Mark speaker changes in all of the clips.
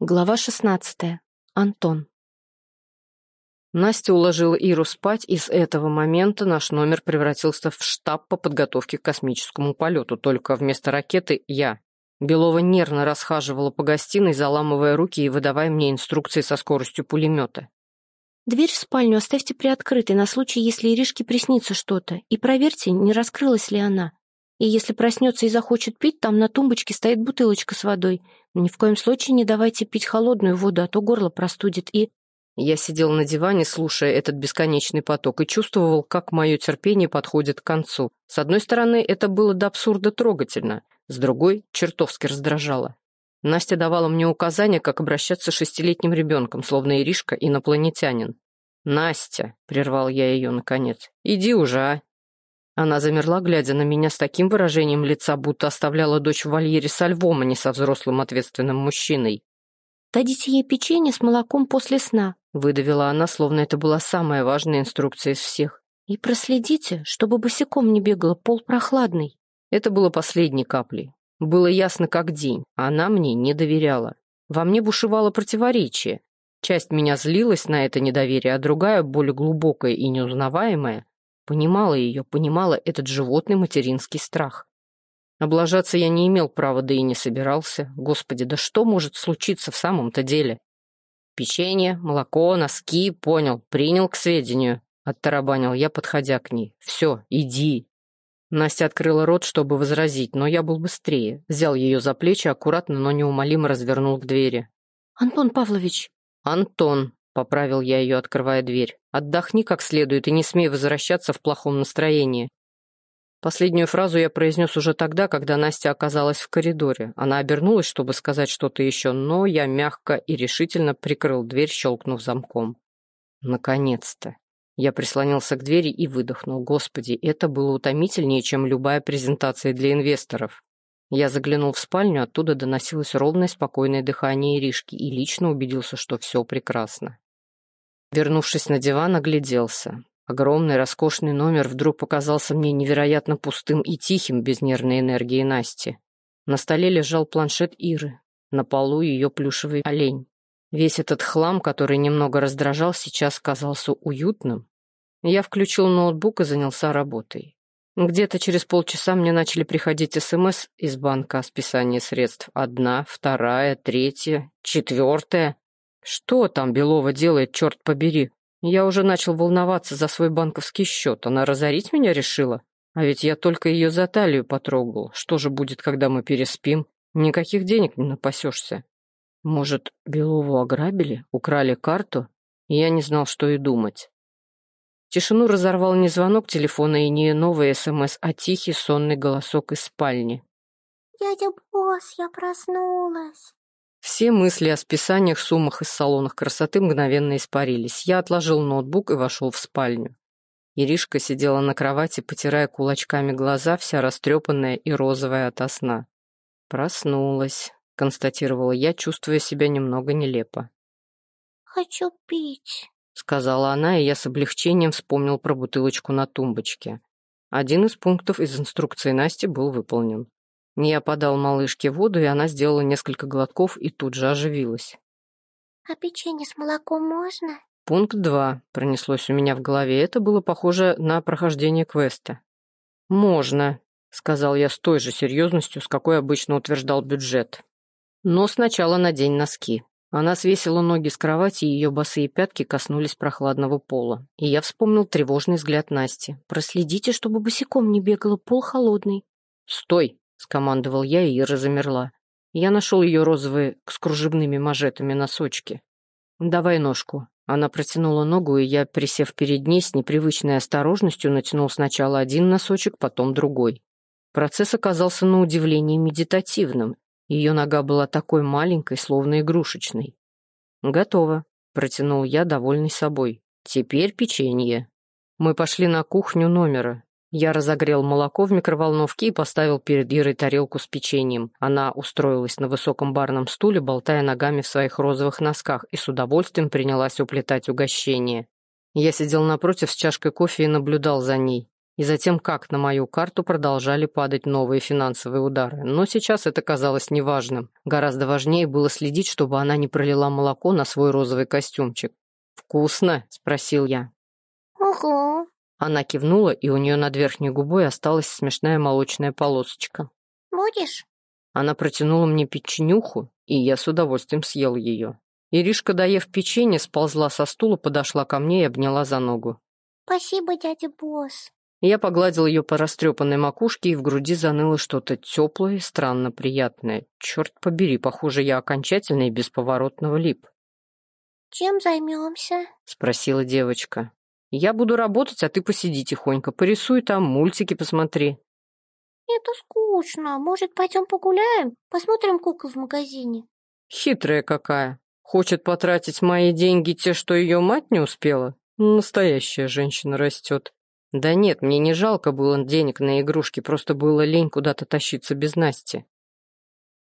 Speaker 1: Глава шестнадцатая. Антон.
Speaker 2: Настя уложила Иру спать, и с этого момента наш номер превратился в штаб по подготовке к космическому полету, только вместо ракеты я. Белова нервно расхаживала по гостиной, заламывая руки и выдавая мне инструкции со скоростью пулемета.
Speaker 1: Дверь в спальню оставьте приоткрытой на случай, если Иришке приснится что-то, и проверьте, не раскрылась ли она. И если проснется и захочет пить, там на тумбочке стоит бутылочка с водой. Ни в коем случае не давайте пить холодную воду, а то горло простудит и...
Speaker 2: Я сидел на диване, слушая этот бесконечный поток, и чувствовал, как мое терпение подходит к концу. С одной стороны, это было до абсурда трогательно, с другой — чертовски раздражало. Настя давала мне указания, как обращаться с шестилетним ребенком, словно Иришка инопланетянин. «Настя», — прервал я ее наконец, — «иди уже, а? Она замерла, глядя на меня с таким выражением лица, будто оставляла дочь в вольере со львом, а не со взрослым ответственным мужчиной.
Speaker 1: «Дадите ей печенье с молоком после сна», —
Speaker 2: выдавила она, словно это была самая важная инструкция из всех.
Speaker 1: «И проследите, чтобы босиком не бегала, пол прохладный».
Speaker 2: Это было последней каплей. Было ясно как день, а она мне не доверяла. Во мне бушевало противоречие. Часть меня злилась на это недоверие, а другая, более глубокая и неузнаваемая, Понимала ее, понимала этот животный материнский страх. Облажаться я не имел права, да и не собирался. Господи, да что может случиться в самом-то деле? Печенье, молоко, носки, понял, принял к сведению. Оттарабанил я, подходя к ней. Все, иди. Настя открыла рот, чтобы возразить, но я был быстрее. Взял ее за плечи, аккуратно, но неумолимо развернул к двери.
Speaker 1: «Антон Павлович!»
Speaker 2: «Антон!» Поправил я ее, открывая дверь. «Отдохни как следует и не смей возвращаться в плохом настроении». Последнюю фразу я произнес уже тогда, когда Настя оказалась в коридоре. Она обернулась, чтобы сказать что-то еще, но я мягко и решительно прикрыл дверь, щелкнув замком. Наконец-то. Я прислонился к двери и выдохнул. Господи, это было утомительнее, чем любая презентация для инвесторов. Я заглянул в спальню, оттуда доносилось ровное спокойное дыхание Иришки и лично убедился, что все прекрасно. Вернувшись на диван, огляделся. Огромный роскошный номер вдруг показался мне невероятно пустым и тихим без нервной энергии Насти. На столе лежал планшет Иры, на полу ее плюшевый олень. Весь этот хлам, который немного раздражал, сейчас казался уютным. Я включил ноутбук и занялся работой. Где-то через полчаса мне начали приходить СМС из банка о списании средств. Одна, вторая, третья, четвертая. Что там Белова делает, черт побери? Я уже начал волноваться за свой банковский счет. Она разорить меня решила? А ведь я только ее за талию потрогал. Что же будет, когда мы переспим? Никаких денег не напасешься. Может, Белову ограбили, украли карту? я не знал, что и думать. Тишину разорвал не звонок телефона и не новый СМС, а тихий сонный голосок из спальни.
Speaker 3: «Дядя Босс, я проснулась».
Speaker 2: Все мысли о списаниях, суммах и салонах красоты мгновенно испарились. Я отложил ноутбук и вошел в спальню. Иришка сидела на кровати, потирая кулачками глаза, вся растрепанная и розовая ото сна. «Проснулась», — констатировала я, чувствуя себя немного нелепо.
Speaker 3: «Хочу пить», —
Speaker 2: сказала она, и я с облегчением вспомнил про бутылочку на тумбочке. Один из пунктов из инструкции Насти был выполнен. Я подал малышке воду, и она сделала несколько глотков и тут же оживилась.
Speaker 3: «А печенье с молоком можно?»
Speaker 2: Пункт два пронеслось у меня в голове. Это было похоже на прохождение квеста. «Можно», — сказал я с той же серьезностью, с какой обычно утверждал бюджет. «Но сначала надень носки». Она свесила ноги с кровати, и ее босые пятки коснулись прохладного пола. И я вспомнил тревожный взгляд Насти.
Speaker 1: «Проследите, чтобы босиком не бегала, пол холодный».
Speaker 2: «Стой!» — скомандовал я, и Ира замерла. Я нашел ее розовые с кружевными мажетами носочки. «Давай ножку». Она протянула ногу, и я, присев перед ней, с непривычной осторожностью натянул сначала один носочек, потом другой. Процесс оказался на удивление медитативным. Ее нога была такой маленькой, словно игрушечной. «Готово», — протянул я, довольный собой. «Теперь печенье». Мы пошли на кухню номера. Я разогрел молоко в микроволновке и поставил перед Ирой тарелку с печеньем. Она устроилась на высоком барном стуле, болтая ногами в своих розовых носках, и с удовольствием принялась уплетать угощение. Я сидел напротив с чашкой кофе и наблюдал за ней. И затем, как на мою карту продолжали падать новые финансовые удары. Но сейчас это казалось неважным. Гораздо важнее было следить, чтобы она не пролила молоко на свой розовый костюмчик. «Вкусно?» — спросил я.
Speaker 3: Ого.
Speaker 2: Она кивнула, и у нее над верхней губой осталась смешная молочная полосочка.
Speaker 3: Будешь?
Speaker 2: Она протянула мне печенюху, и я с удовольствием съел ее. Иришка, доев печенье, сползла со стула, подошла ко мне и обняла за ногу.
Speaker 3: Спасибо, дядя Босс.
Speaker 2: Я погладил ее по растрепанной макушке, и в груди заныло что-то теплое и странно приятное. Черт побери, похоже, я окончательно и бесповоротно влип.
Speaker 3: Чем займемся?
Speaker 2: — спросила девочка. «Я буду работать, а ты посиди тихонько, порисуй там, мультики посмотри».
Speaker 3: Это скучно. Может, пойдем погуляем? Посмотрим кукол в магазине.
Speaker 2: Хитрая какая. Хочет потратить мои деньги те, что ее мать не успела? Настоящая женщина растет. Да нет, мне не жалко было денег на игрушки, просто было лень куда-то тащиться без Насти.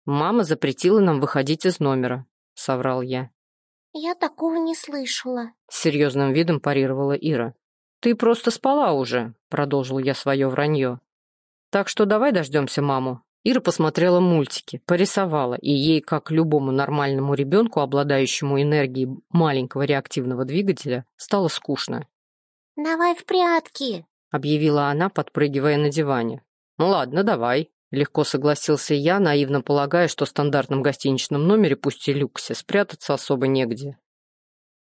Speaker 2: Мама запретила нам выходить из номера, соврал я.
Speaker 3: Я такого не слышала.
Speaker 2: С серьезным видом парировала Ира. «Ты просто спала уже», — продолжил я свое вранье. «Так что давай дождемся маму». Ира посмотрела мультики, порисовала, и ей, как любому нормальному ребенку, обладающему энергией маленького реактивного двигателя, стало скучно.
Speaker 3: Давай в прятки.
Speaker 2: — объявила она, подпрыгивая на диване. «Ну ладно, давай», — легко согласился я, наивно полагая, что в стандартном гостиничном номере, пусть и люксе, спрятаться особо негде.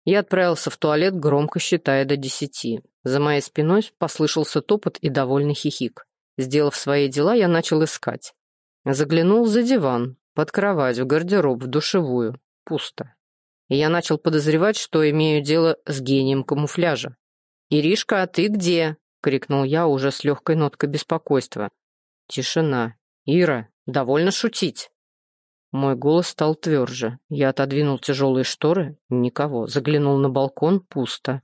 Speaker 2: Я отправился в туалет, громко считая до десяти. За моей спиной послышался топот и довольный хихик. Сделав свои дела, я начал искать. Заглянул за диван, под кровать, в гардероб, в душевую. Пусто. И я начал подозревать, что имею дело с гением камуфляжа. «Иришка, а ты где?» — крикнул я уже с легкой ноткой беспокойства. Тишина. «Ира, довольно шутить!» Мой голос стал тверже. Я отодвинул тяжелые шторы. Никого. Заглянул на балкон. Пусто.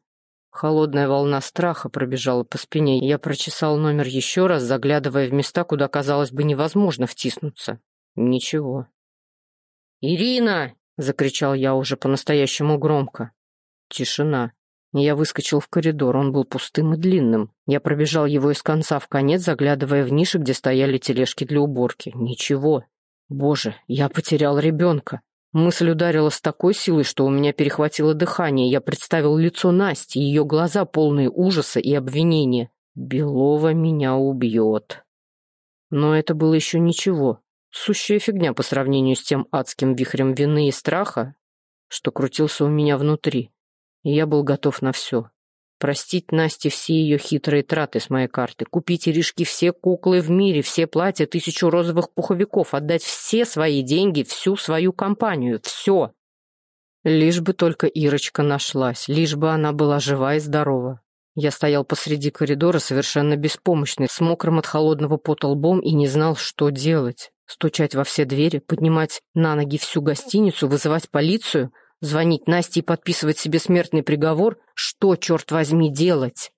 Speaker 2: Холодная волна страха пробежала по спине. Я прочесал номер еще раз, заглядывая в места, куда, казалось бы, невозможно втиснуться. Ничего. «Ирина!» — закричал я уже по-настоящему громко. Тишина. Я выскочил в коридор, он был пустым и длинным. Я пробежал его из конца в конец, заглядывая в ниши, где стояли тележки для уборки. Ничего. Боже, я потерял ребенка. Мысль ударила с такой силой, что у меня перехватило дыхание. Я представил лицо Насти, ее глаза полные ужаса и обвинения. Белова меня убьет. Но это было еще ничего. Сущая фигня по сравнению с тем адским вихрем вины и страха, что крутился у меня внутри и я был готов на все. Простить Насте все ее хитрые траты с моей карты, купить Иришке все куклы в мире, все платья, тысячу розовых пуховиков, отдать все свои деньги, всю свою компанию, все. Лишь бы только Ирочка нашлась, лишь бы она была жива и здорова. Я стоял посреди коридора, совершенно беспомощный, с мокрым от холодного пота лбом и не знал, что делать. Стучать во все двери, поднимать на ноги всю гостиницу, вызывать полицию — Звонить Насте и подписывать себе смертный приговор? Что, черт возьми, делать?